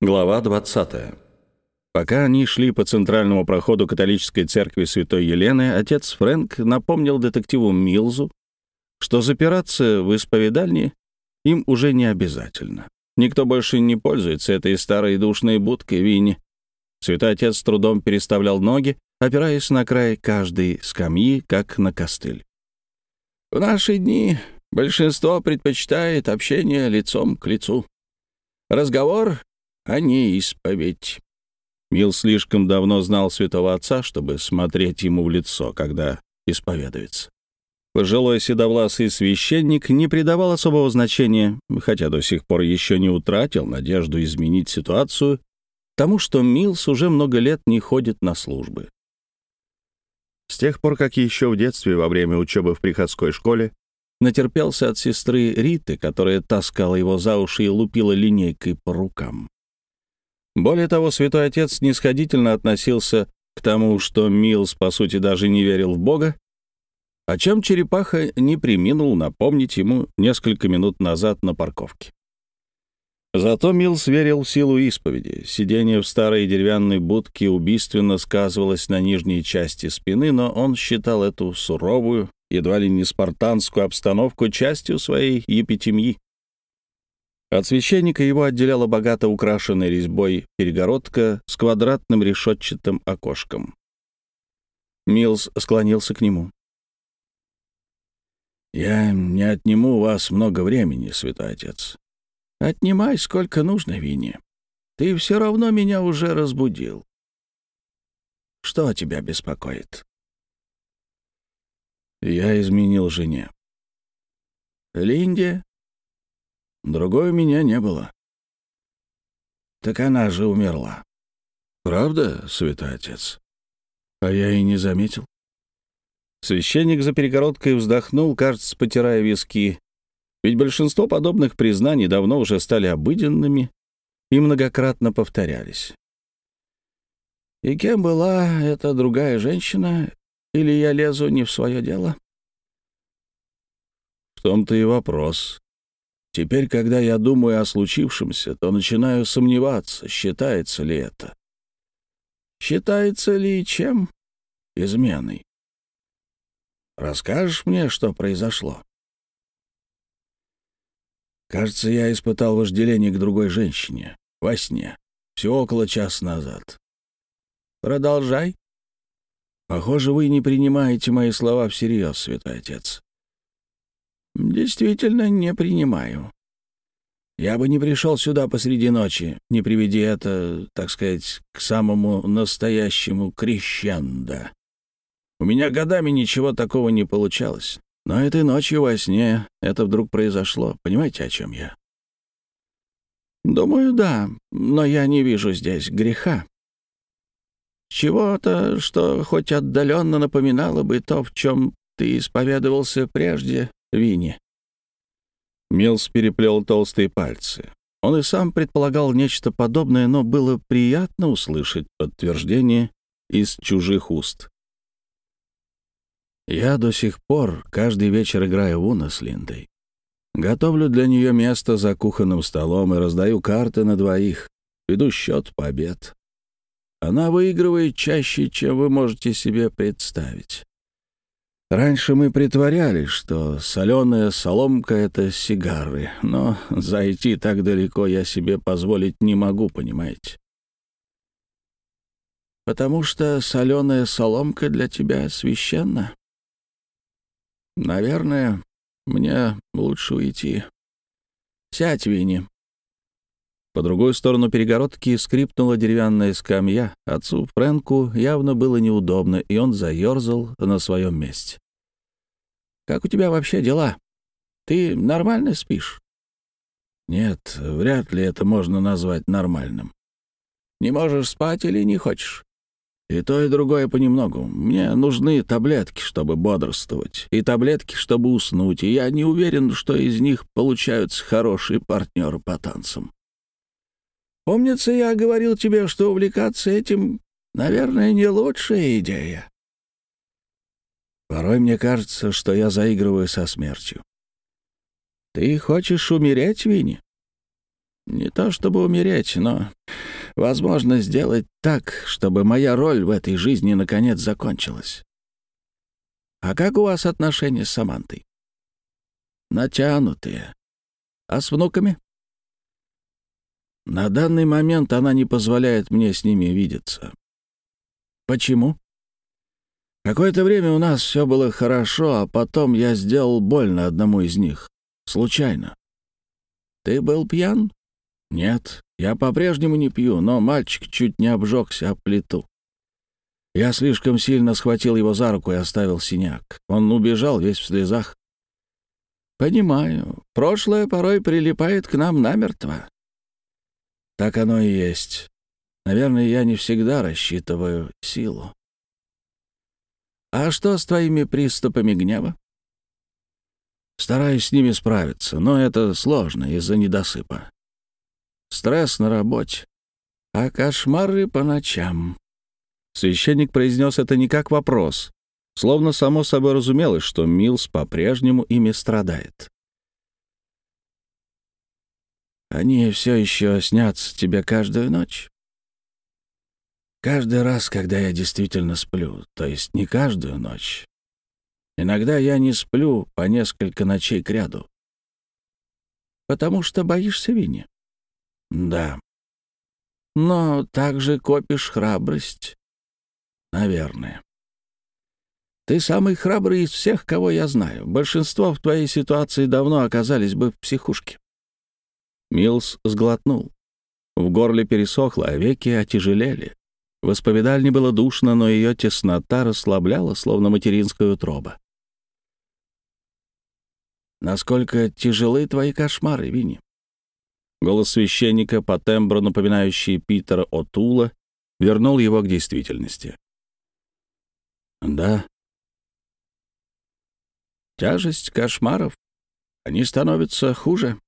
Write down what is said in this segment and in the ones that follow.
Глава 20. Пока они шли по центральному проходу католической церкви Святой Елены, отец Фрэнк напомнил детективу Милзу, что запираться в исповедальне им уже не обязательно. Никто больше не пользуется этой старой душной будкой Винни. Святой отец с трудом переставлял ноги, опираясь на край каждой скамьи, как на костыль. «В наши дни большинство предпочитает общение лицом к лицу. Разговор, а не исповедь». Мил слишком давно знал святого отца, чтобы смотреть ему в лицо, когда исповедуется. Пожилой седовласый священник не придавал особого значения, хотя до сих пор еще не утратил надежду изменить ситуацию, тому, что Милс уже много лет не ходит на службы. С тех пор, как еще в детстве, во время учебы в приходской школе, натерпелся от сестры Риты, которая таскала его за уши и лупила линейкой по рукам. Более того, святой отец снисходительно относился к тому, что Милс, по сути, даже не верил в Бога, о чем черепаха не приминул напомнить ему несколько минут назад на парковке. Зато Милс верил в силу исповеди. Сидение в старой деревянной будке убийственно сказывалось на нижней части спины, но он считал эту суровую, едва ли не спартанскую обстановку частью своей епитемьи. От священника его отделяла богато украшенная резьбой перегородка с квадратным решетчатым окошком. Милс склонился к нему. «Я не отниму у вас много времени, святой отец. Отнимай сколько нужно, Винни. Ты все равно меня уже разбудил. Что тебя беспокоит?» Я изменил жене. «Линде?» Другой у меня не было. Так она же умерла. Правда, святой отец? А я и не заметил. Священник за перегородкой вздохнул, кажется, потирая виски. Ведь большинство подобных признаний давно уже стали обыденными и многократно повторялись. И кем была эта другая женщина? Или я лезу не в свое дело? В том-то и вопрос. Теперь, когда я думаю о случившемся, то начинаю сомневаться, считается ли это. Считается ли чем? Изменой. Расскажешь мне, что произошло? Кажется, я испытал вожделение к другой женщине. Во сне. Все около часа назад. Продолжай. Похоже, вы не принимаете мои слова всерьез, святой отец. «Действительно не принимаю. Я бы не пришел сюда посреди ночи, не приведи это, так сказать, к самому настоящему крещендо. У меня годами ничего такого не получалось. Но этой ночью во сне это вдруг произошло. Понимаете, о чем я?» «Думаю, да, но я не вижу здесь греха. Чего-то, что хоть отдаленно напоминало бы то, в чем ты исповедовался прежде, Винни. Милс переплел толстые пальцы. Он и сам предполагал нечто подобное, но было приятно услышать подтверждение из чужих уст. Я до сих пор каждый вечер играю в Уна с Линдой. Готовлю для нее место за кухонным столом и раздаю карты на двоих. Веду счет по обед. Она выигрывает чаще, чем вы можете себе представить. Раньше мы притворялись, что соленая соломка — это сигары, но зайти так далеко я себе позволить не могу, понимаете? Потому что соленая соломка для тебя священна. Наверное, мне лучше уйти. Сядь, Винни. По другую сторону перегородки скрипнула деревянная скамья. Отцу Фрэнку явно было неудобно, и он заерзал на своем месте. «Как у тебя вообще дела? Ты нормально спишь?» «Нет, вряд ли это можно назвать нормальным. Не можешь спать или не хочешь?» «И то, и другое понемногу. Мне нужны таблетки, чтобы бодрствовать, и таблетки, чтобы уснуть, и я не уверен, что из них получаются хорошие партнеры по танцам». Помнится, я говорил тебе, что увлекаться этим, наверное, не лучшая идея. Порой мне кажется, что я заигрываю со смертью. Ты хочешь умереть, Винни? Не то чтобы умереть, но Возможно, сделать так, чтобы моя роль в этой жизни наконец закончилась. А как у вас отношения с Самантой? Натянутые. А с внуками? На данный момент она не позволяет мне с ними видеться. Почему? Какое-то время у нас все было хорошо, а потом я сделал больно одному из них. Случайно. Ты был пьян? Нет, я по-прежнему не пью, но мальчик чуть не обжегся об плиту. Я слишком сильно схватил его за руку и оставил синяк. Он убежал весь в слезах. Понимаю, прошлое порой прилипает к нам намертво. Так оно и есть. Наверное, я не всегда рассчитываю силу. А что с твоими приступами гнева? Стараюсь с ними справиться, но это сложно из-за недосыпа. Стресс на работе, а кошмары по ночам. Священник произнес это не как вопрос, словно само собой разумелось, что Милс по-прежнему ими страдает. Они все еще снятся тебе каждую ночь. Каждый раз, когда я действительно сплю, то есть не каждую ночь. Иногда я не сплю по несколько ночей кряду. Потому что боишься Винни? Да. Но также копишь храбрость. Наверное. Ты самый храбрый из всех, кого я знаю. Большинство в твоей ситуации давно оказались бы в психушке. Милс сглотнул. В горле пересохло, а веки отяжелели. В исповедальне было душно, но ее теснота расслабляла, словно материнская утроба. «Насколько тяжелы твои кошмары, Винни?» Голос священника, по тембру напоминающий Питера Отула, вернул его к действительности. «Да». «Тяжесть кошмаров. Они становятся хуже.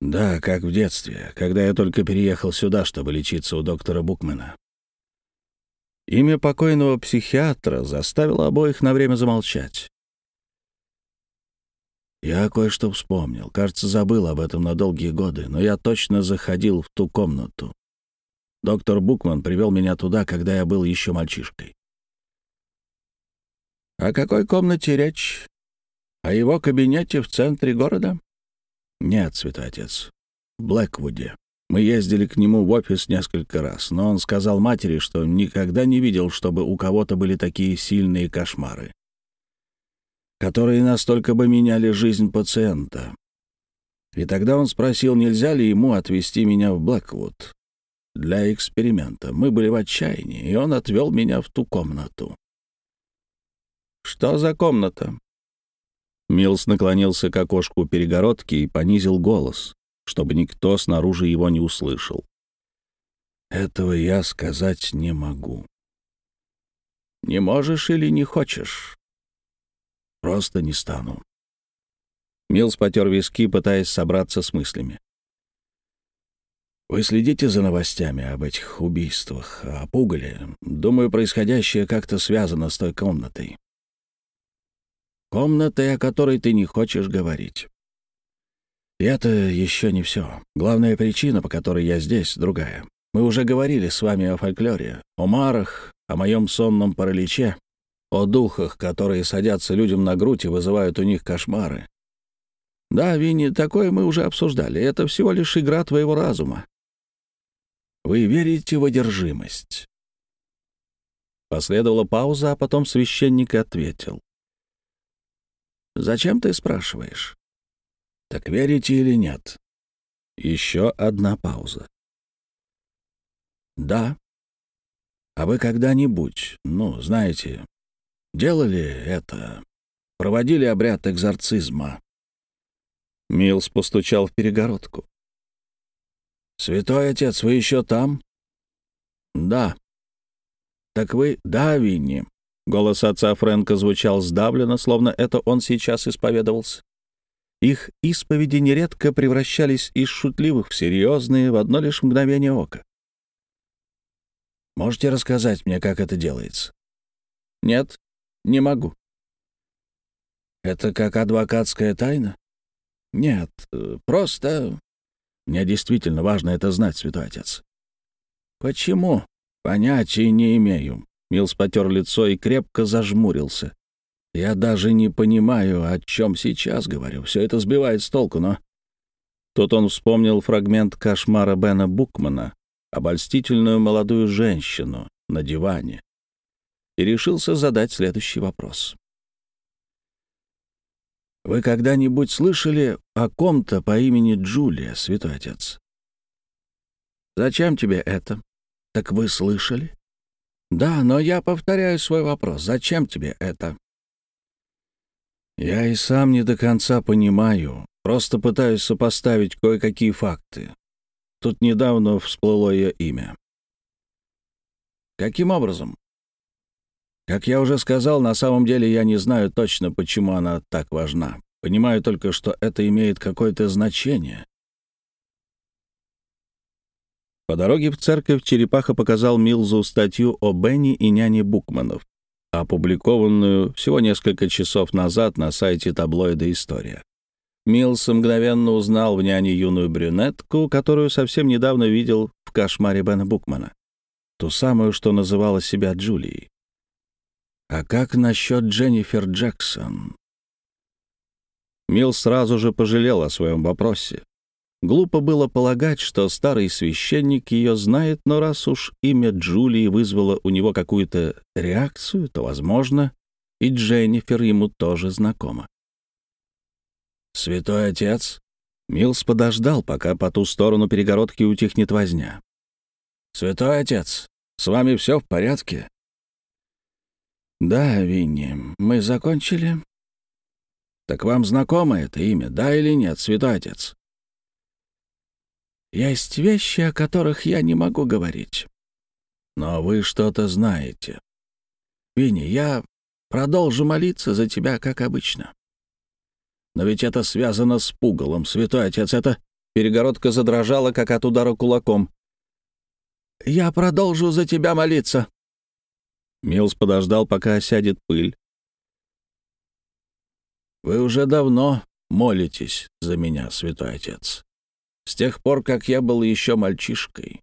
Да, как в детстве, когда я только переехал сюда, чтобы лечиться у доктора Букмена. Имя покойного психиатра заставило обоих на время замолчать. Я кое-что вспомнил. Кажется, забыл об этом на долгие годы, но я точно заходил в ту комнату. Доктор Букман привел меня туда, когда я был еще мальчишкой. О какой комнате речь? О его кабинете в центре города? «Нет, святой отец. В Блэквуде. Мы ездили к нему в офис несколько раз, но он сказал матери, что никогда не видел, чтобы у кого-то были такие сильные кошмары, которые настолько бы меняли жизнь пациента. И тогда он спросил, нельзя ли ему отвезти меня в Блэквуд для эксперимента. Мы были в отчаянии, и он отвел меня в ту комнату. «Что за комната?» Милс наклонился к окошку перегородки и понизил голос, чтобы никто снаружи его не услышал. «Этого я сказать не могу». «Не можешь или не хочешь?» «Просто не стану». Милс потер виски, пытаясь собраться с мыслями. «Вы следите за новостями об этих убийствах, о Пугале? Думаю, происходящее как-то связано с той комнатой. Комнатой, о которой ты не хочешь говорить. И это еще не все. Главная причина, по которой я здесь, другая. Мы уже говорили с вами о фольклоре, о марах, о моем сонном параличе, о духах, которые садятся людям на грудь и вызывают у них кошмары. Да, Винни, такое мы уже обсуждали. Это всего лишь игра твоего разума. Вы верите в одержимость. Последовала пауза, а потом священник ответил. Зачем ты спрашиваешь? Так верите или нет? Еще одна пауза. Да. А вы когда-нибудь, ну, знаете, делали это, проводили обряд экзорцизма? Милс постучал в перегородку. «Святой отец, вы еще там?» «Да». «Так вы...» «Да, Винни. Голос отца Фрэнка звучал сдавленно, словно это он сейчас исповедовался. Их исповеди нередко превращались из шутливых в серьезные в одно лишь мгновение ока. «Можете рассказать мне, как это делается?» «Нет, не могу». «Это как адвокатская тайна?» «Нет, просто...» «Мне действительно важно это знать, святой отец. «Почему?» «Понятия не имею». Милс потер лицо и крепко зажмурился. «Я даже не понимаю, о чем сейчас говорю. Все это сбивает с толку, но...» Тут он вспомнил фрагмент кошмара Бена Букмана, обольстительную молодую женщину на диване, и решился задать следующий вопрос. «Вы когда-нибудь слышали о ком-то по имени Джулия, святой отец?» «Зачем тебе это?» «Так вы слышали?» «Да, но я повторяю свой вопрос. Зачем тебе это?» «Я и сам не до конца понимаю. Просто пытаюсь сопоставить кое-какие факты. Тут недавно всплыло ее имя». «Каким образом?» Как я уже сказал, на самом деле я не знаю точно, почему она так важна. Понимаю только, что это имеет какое-то значение. По дороге в церковь Черепаха показал Милзу статью о Бенни и няне Букманов, опубликованную всего несколько часов назад на сайте таблоида «История». Милс мгновенно узнал в няне юную брюнетку, которую совсем недавно видел в кошмаре Бена Букмана. Ту самую, что называла себя Джулией. А как насчет Дженнифер Джексон? Мил сразу же пожалел о своем вопросе. Глупо было полагать, что старый священник ее знает, но раз уж имя Джулии вызвало у него какую-то реакцию, то, возможно, и Дженнифер ему тоже знакома. «Святой отец?» Милс подождал, пока по ту сторону перегородки утихнет возня. «Святой отец, с вами все в порядке?» «Да, Винни, мы закончили?» «Так вам знакомо это имя, да или нет, святой отец?» «Есть вещи, о которых я не могу говорить». «Но вы что-то знаете». «Винни, я продолжу молиться за тебя, как обычно». «Но ведь это связано с пугалом, святой отец, это...» Перегородка задрожала, как от удара кулаком. «Я продолжу за тебя молиться», Милс подождал, пока осядет пыль. «Вы уже давно молитесь за меня, святой отец. С тех пор, как я был еще мальчишкой.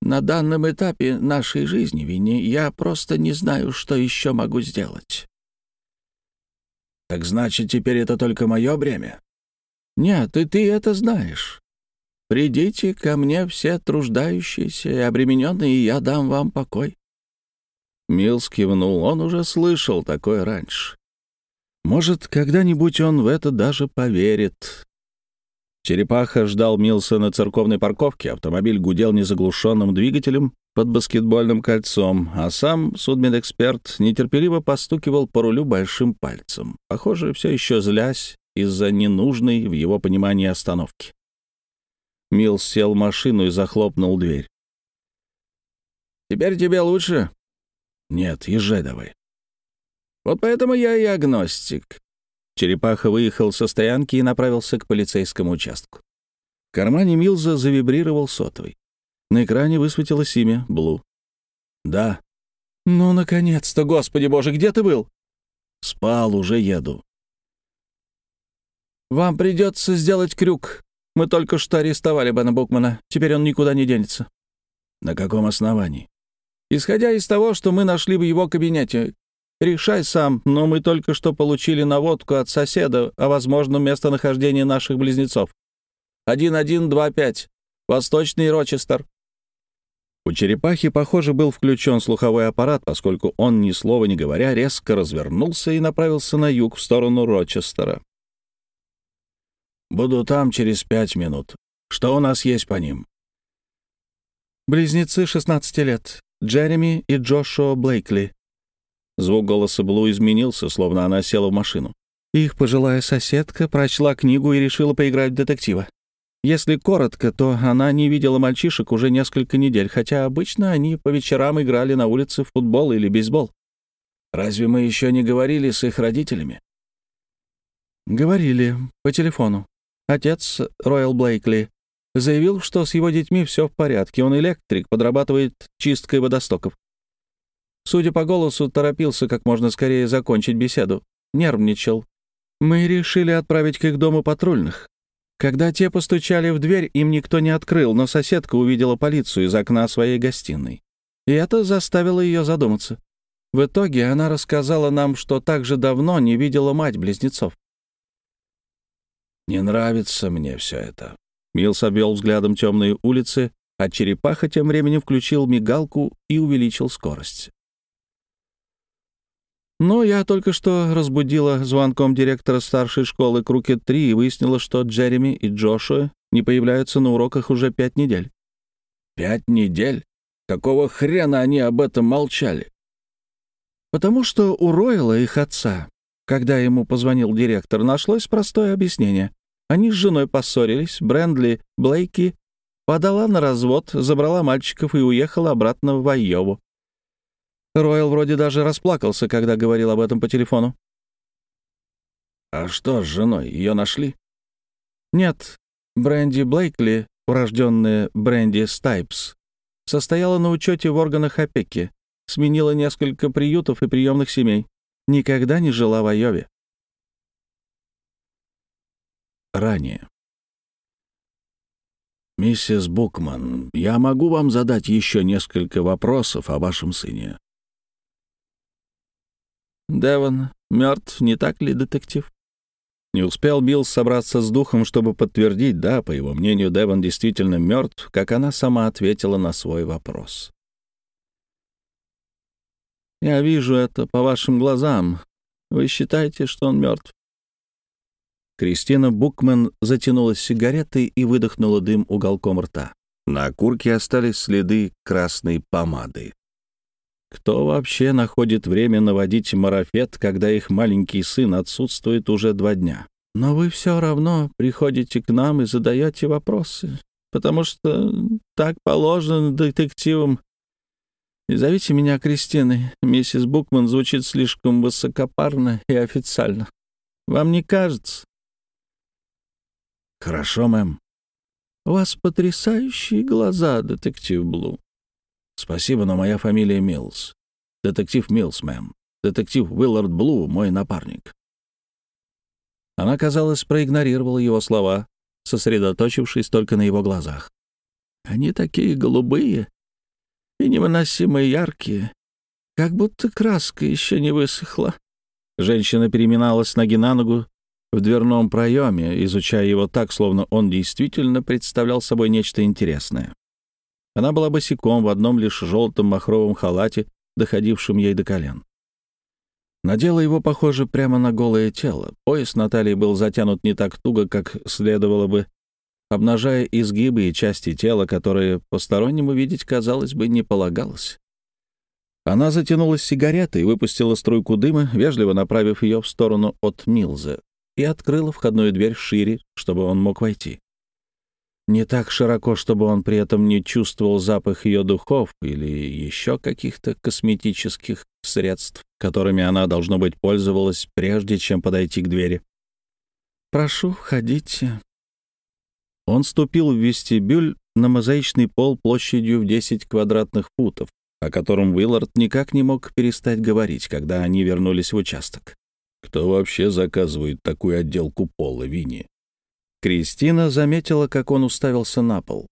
На данном этапе нашей жизни, Винни, я просто не знаю, что еще могу сделать». «Так значит, теперь это только мое бремя?» «Нет, и ты это знаешь. Придите ко мне все труждающиеся и обремененные, и я дам вам покой. Милс кивнул. Он уже слышал такое раньше. Может, когда-нибудь он в это даже поверит. Черепаха ждал Милса на церковной парковке. Автомобиль гудел незаглушенным двигателем под баскетбольным кольцом, а сам судмедэксперт нетерпеливо постукивал по рулю большим пальцем, похоже, все еще злясь из-за ненужной в его понимании остановки. Милс сел в машину и захлопнул дверь. «Теперь тебе лучше?» «Нет, езжай давай». «Вот поэтому я и агностик». Черепаха выехал со стоянки и направился к полицейскому участку. В кармане Милза завибрировал сотовый. На экране высветилось имя — Блу. «Да». «Ну, наконец-то, господи боже, где ты был?» «Спал, уже еду». «Вам придется сделать крюк. Мы только что арестовали Бена Букмана. Теперь он никуда не денется». «На каком основании?» Исходя из того, что мы нашли в его кабинете. Решай сам, но мы только что получили наводку от соседа о возможном местонахождении наших близнецов. 1125. Восточный Рочестер. У черепахи, похоже, был включен слуховой аппарат, поскольку он, ни слова не говоря, резко развернулся и направился на юг, в сторону Рочестера. «Буду там через пять минут. Что у нас есть по ним?» «Близнецы 16 лет. Джереми и Джошуа Блейкли». Звук голоса Блу изменился, словно она села в машину. Их пожилая соседка прочла книгу и решила поиграть в детектива. Если коротко, то она не видела мальчишек уже несколько недель, хотя обычно они по вечерам играли на улице в футбол или бейсбол. Разве мы еще не говорили с их родителями? Говорили по телефону. Отец Роyal Блейкли Заявил, что с его детьми все в порядке. Он электрик, подрабатывает чисткой водостоков. Судя по голосу, торопился как можно скорее закончить беседу. Нервничал. Мы решили отправить к их дому патрульных. Когда те постучали в дверь, им никто не открыл, но соседка увидела полицию из окна своей гостиной. И это заставило ее задуматься. В итоге она рассказала нам, что так же давно не видела мать близнецов. «Не нравится мне все это». Милс обвел взглядом темные улицы, а черепаха тем временем включил мигалку и увеличил скорость. Но я только что разбудила звонком директора старшей школы Крукет-3 и выяснила, что Джереми и Джошуа не появляются на уроках уже пять недель. «Пять недель? Какого хрена они об этом молчали?» «Потому что у Ройла их отца, когда ему позвонил директор, нашлось простое объяснение. Они с женой поссорились, Брэндли Блейки подала на развод, забрала мальчиков и уехала обратно в Айову. Ройл вроде даже расплакался, когда говорил об этом по телефону. «А что с женой? Ее нашли?» «Нет. Бренди Блейкли, урожденная Бренди Стайпс, состояла на учете в органах опеки, сменила несколько приютов и приемных семей. Никогда не жила в Айове». Ранее. «Миссис Букман, я могу вам задать еще несколько вопросов о вашем сыне?» Девон мертв, не так ли, детектив? Не успел Билл собраться с духом, чтобы подтвердить, да, по его мнению, Девон действительно мертв, как она сама ответила на свой вопрос. «Я вижу это по вашим глазам. Вы считаете, что он мертв?» Кристина Букман затянулась сигаретой и выдохнула дым уголком рта. На окурке остались следы красной помады. Кто вообще находит время наводить марафет, когда их маленький сын отсутствует уже два дня? Но вы все равно приходите к нам и задаете вопросы, потому что так положено детективам. И зовите меня Кристиной. Миссис Букман звучит слишком высокопарно и официально. Вам не кажется? Хорошо, мэм. У вас потрясающие глаза, детектив Блу. «Спасибо, но моя фамилия Милс. Детектив Милс, мэм. Детектив Уиллард Блу, мой напарник». Она, казалось, проигнорировала его слова, сосредоточившись только на его глазах. «Они такие голубые и невыносимо яркие, как будто краска еще не высохла». Женщина переминалась ноги на ногу в дверном проеме, изучая его так, словно он действительно представлял собой нечто интересное. Она была босиком в одном лишь желтом махровом халате, доходившем ей до колен. Надела его, похоже, прямо на голое тело. Пояс Натальи был затянут не так туго, как следовало бы, обнажая изгибы и части тела, которые постороннему видеть, казалось бы, не полагалось. Она затянулась сигаретой, выпустила струйку дыма, вежливо направив ее в сторону от Милза, и открыла входную дверь шире, чтобы он мог войти. Не так широко, чтобы он при этом не чувствовал запах ее духов или еще каких-то косметических средств, которыми она, должно быть, пользовалась, прежде чем подойти к двери. «Прошу, входите». Он ступил в вестибюль на мозаичный пол площадью в 10 квадратных футов, о котором Уиллард никак не мог перестать говорить, когда они вернулись в участок. «Кто вообще заказывает такую отделку пола, Винни?» Кристина заметила, как он уставился на пол.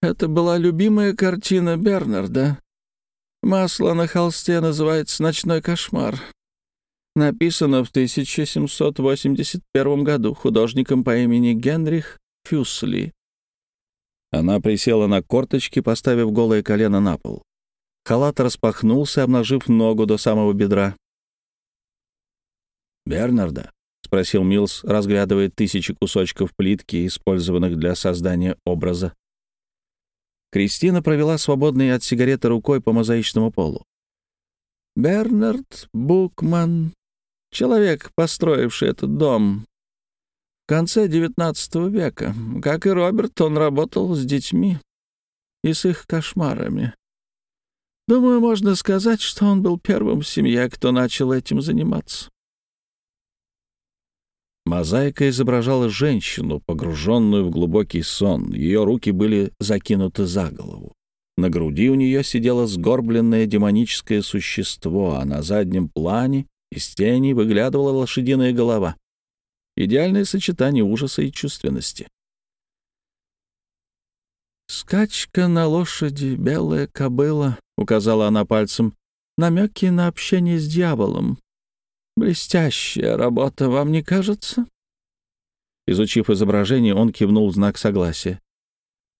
«Это была любимая картина Бернарда. Масло на холсте называется «Ночной кошмар». Написано в 1781 году художником по имени Генрих Фюсли. Она присела на корточки, поставив голое колено на пол. Халат распахнулся, обнажив ногу до самого бедра. «Бернарда?» Спросил Милс, разглядывая тысячи кусочков плитки, использованных для создания образа. Кристина провела свободной от сигареты рукой по мозаичному полу. «Бернард Букман, человек, построивший этот дом, в конце XIX века. Как и Роберт, он работал с детьми и с их кошмарами. Думаю, можно сказать, что он был первым в семье, кто начал этим заниматься. Мозаика изображала женщину, погруженную в глубокий сон. Ее руки были закинуты за голову. На груди у нее сидело сгорбленное демоническое существо, а на заднем плане из тени выглядывала лошадиная голова. Идеальное сочетание ужаса и чувственности. «Скачка на лошади, белая кобыла», — указала она пальцем, — «намеки на общение с дьяволом. Блестящая работа, вам не кажется?» Изучив изображение, он кивнул в знак согласия.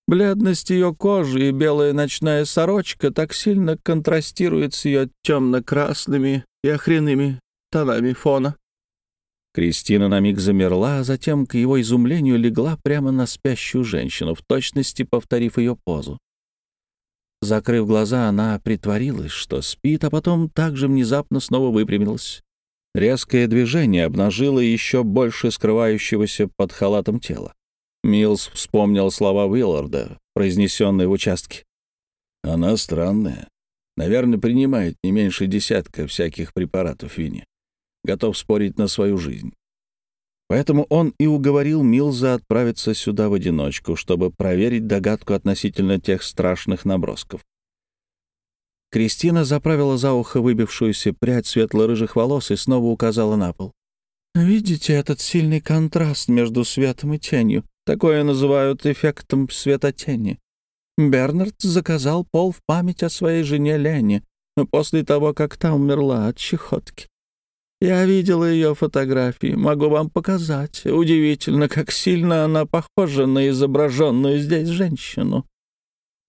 Бледность ее кожи и белая ночная сорочка так сильно контрастирует с ее темно-красными и охренными тонами фона. Кристина на миг замерла, а затем, к его изумлению, легла прямо на спящую женщину, в точности повторив ее позу. Закрыв глаза, она притворилась, что спит, а потом также внезапно снова выпрямилась. Резкое движение обнажило еще больше скрывающегося под халатом тела. Милс вспомнил слова Уилларда, произнесенные в участке. «Она странная. Наверное, принимает не меньше десятка всяких препаратов Винни. Готов спорить на свою жизнь. Поэтому он и уговорил Милза отправиться сюда в одиночку, чтобы проверить догадку относительно тех страшных набросков. Кристина заправила за ухо выбившуюся прядь светло-рыжих волос и снова указала на пол. «Видите этот сильный контраст между светом и тенью? Такое называют эффектом светотени. Бернард заказал пол в память о своей жене Лене после того, как та умерла от чехотки. Я видела ее фотографии, могу вам показать. Удивительно, как сильно она похожа на изображенную здесь женщину.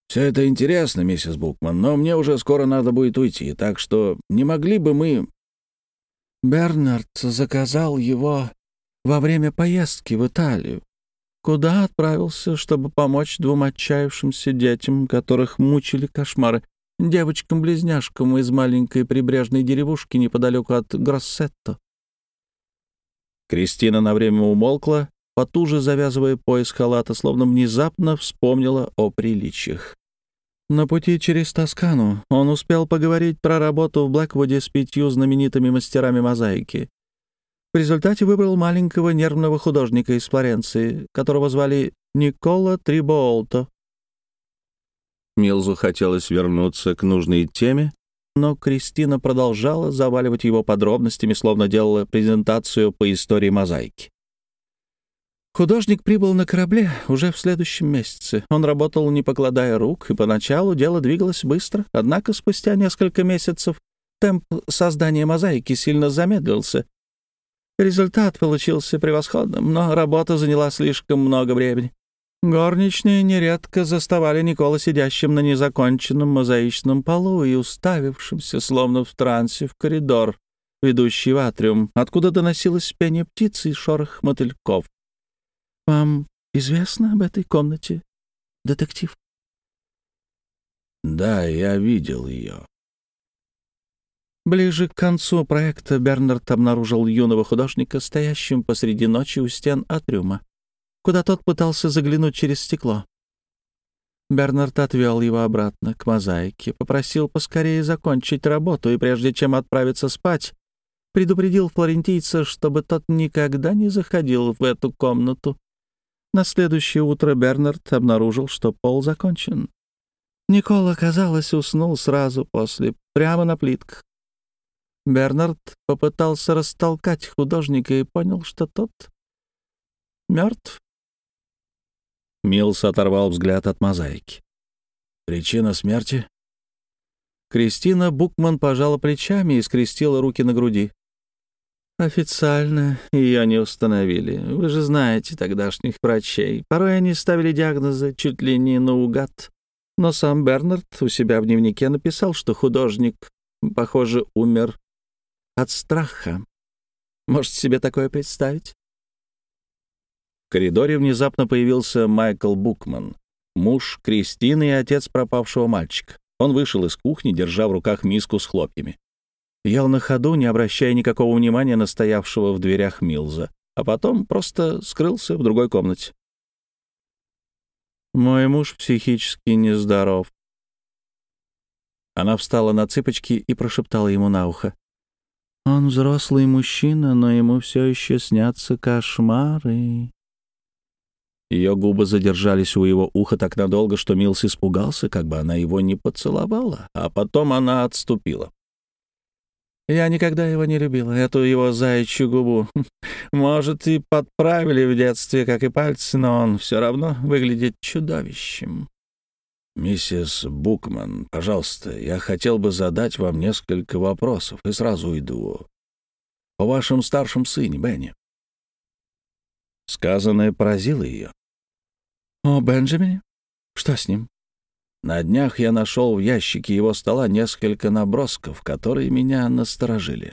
«Все это интересно, миссис Букман, но мне уже скоро надо будет уйти, так что не могли бы мы...» Бернард заказал его во время поездки в Италию. Куда отправился, чтобы помочь двум отчаявшимся детям, которых мучили кошмары, девочкам-близняшкам из маленькой прибрежной деревушки неподалеку от Гроссетто? Кристина на время умолкла, потуже завязывая пояс халата, словно внезапно вспомнила о приличиях. На пути через Тоскану он успел поговорить про работу в Блэквуде с пятью знаменитыми мастерами мозаики. В результате выбрал маленького нервного художника из Флоренции, которого звали Никола Триболто. Милзу хотелось вернуться к нужной теме, но Кристина продолжала заваливать его подробностями, словно делала презентацию по истории мозаики. Художник прибыл на корабле уже в следующем месяце. Он работал, не покладая рук, и поначалу дело двигалось быстро. Однако спустя несколько месяцев темп создания мозаики сильно замедлился. Результат получился превосходным, но работа заняла слишком много времени. Горничные нередко заставали Никола сидящим на незаконченном мозаичном полу и уставившимся, словно в трансе, в коридор, ведущий в атриум, откуда доносилось пение птиц и шорох мотыльков. Вам известно об этой комнате, детектив? Да, я видел ее. Ближе к концу проекта Бернард обнаружил юного художника, стоящим посреди ночи у стен атриума, куда тот пытался заглянуть через стекло. Бернард отвел его обратно к мозаике, попросил поскорее закончить работу и, прежде чем отправиться спать, предупредил флорентийца, чтобы тот никогда не заходил в эту комнату. На следующее утро Бернард обнаружил, что пол закончен. Никола, казалось, уснул сразу после, прямо на плитках. Бернард попытался растолкать художника и понял, что тот мертв. Милс оторвал взгляд от мозаики. Причина смерти? Кристина Букман пожала плечами и скрестила руки на груди. Официально ее не установили. Вы же знаете тогдашних врачей. Порой они ставили диагнозы чуть ли не наугад. Но сам Бернард у себя в дневнике написал, что художник, похоже, умер от страха. Можете себе такое представить? В коридоре внезапно появился Майкл Букман, муж Кристины и отец пропавшего мальчика. Он вышел из кухни, держа в руках миску с хлопьями. Ел на ходу, не обращая никакого внимания на стоявшего в дверях Милза, а потом просто скрылся в другой комнате. «Мой муж психически нездоров». Она встала на цыпочки и прошептала ему на ухо. «Он взрослый мужчина, но ему все еще снятся кошмары». Ее губы задержались у его уха так надолго, что Милс испугался, как бы она его не поцеловала, а потом она отступила. Я никогда его не любила, эту его заячью губу. Может, и подправили в детстве, как и пальцы, но он все равно выглядит чудовищем. «Миссис Букман, пожалуйста, я хотел бы задать вам несколько вопросов и сразу уйду. О вашем старшем сыне, Бенни». Сказанное поразило ее. «О Бенджамине? Что с ним?» На днях я нашел в ящике его стола несколько набросков, которые меня насторожили.